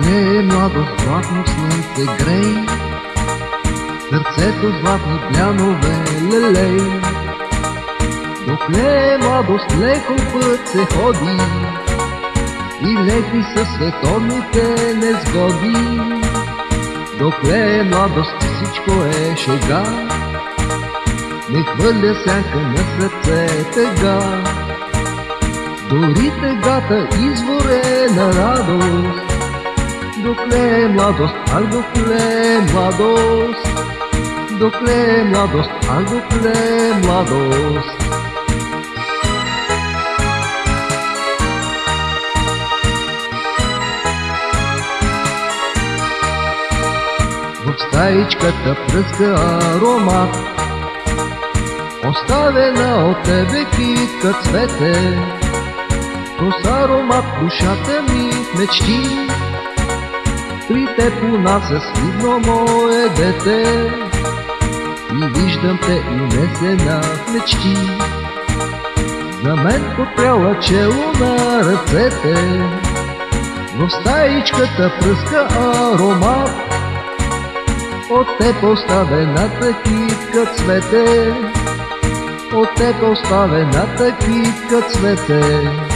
Докле младост, златно слънце грей, Сърцето златни плянове лелей. Докле младост леко път се ходи, И леки са световните незгоди. Докле младост всичко е шега, Не хвърля сянка на сърце тега. Дори тегата изворе на радост, Докле младост, а докле младост, докле младост, а докле младост. В стаичката пръска аромат, Оставена от тебе китка цвете, То с аромат душата ми мечти, При теб унася свидно мое дете, И виждам те унесена в мечти. За мен попряла чело на ръцете, В стаичката пръска аромат, от теб оставената китка цвете, от теб оставената китка цвете.